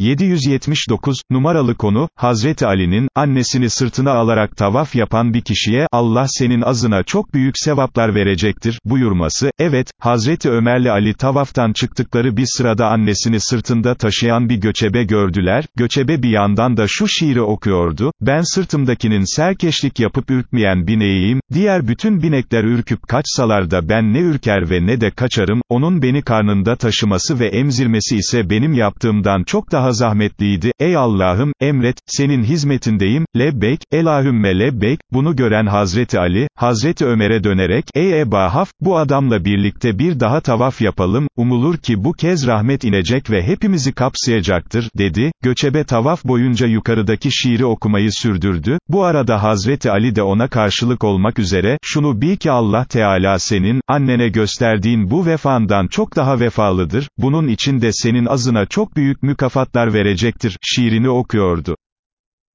779, numaralı konu, Hazreti Ali'nin, annesini sırtına alarak tavaf yapan bir kişiye, Allah senin azına çok büyük sevaplar verecektir, buyurması, evet, Hazreti Ömerli Ali tavaftan çıktıkları bir sırada annesini sırtında taşıyan bir göçebe gördüler, göçebe bir yandan da şu şiiri okuyordu, ben sırtımdakinin serkeşlik yapıp ürkmeyen bineğiyim, diğer bütün binekler ürküp kaçsalar da ben ne ürker ve ne de kaçarım, onun beni karnında taşıması ve emzirmesi ise benim yaptığımdan çok daha zahmetliydi, ey Allah'ım, emret, senin hizmetindeyim, lebbeyk, elahümme lebbeyk, bunu gören Hazreti Ali, Hazreti Ömer'e dönerek, ey Eba Haf, bu adamla birlikte bir daha tavaf yapalım, umulur ki bu kez rahmet inecek ve hepimizi kapsayacaktır, dedi, göçebe tavaf boyunca yukarıdaki şiiri okumayı sürdürdü, bu arada Hazreti Ali de ona karşılık olmak üzere, şunu bil ki Allah Teala senin, annene gösterdiğin bu vefandan çok daha vefalıdır, bunun için de senin azına çok büyük mükafatlar verecektir, şiirini okuyordu.